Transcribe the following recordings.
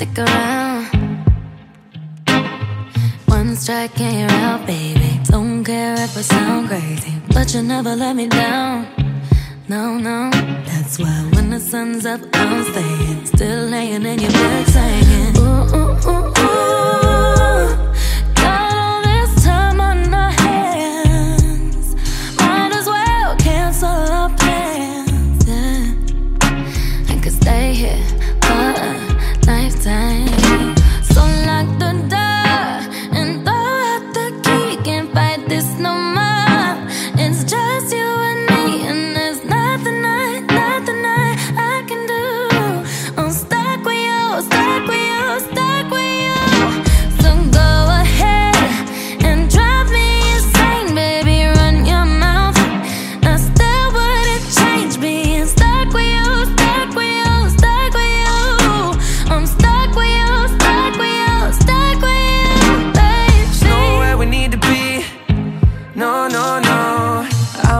stick around. One strike and you're out, baby. Don't care if I sound crazy, but you never let me down. No, no, that's why when the sun's up, I'm staying, still laying in your.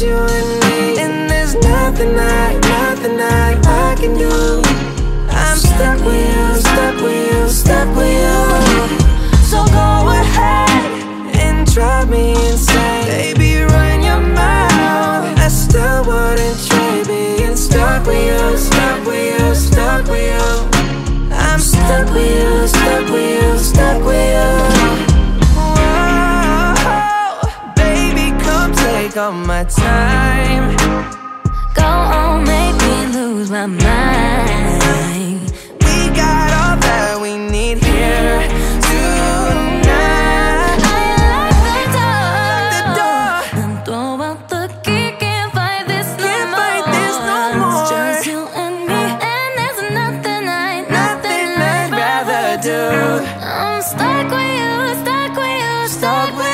You all my time. Go on, make me lose my mind. We got all that we need here tonight. I the lock the door, door. and throw out the key. Can't fight this no more. fight this no It's just you and me, and there's nothing I, Nothing I'd rather do. I'm stuck with you, stuck with you, stuck with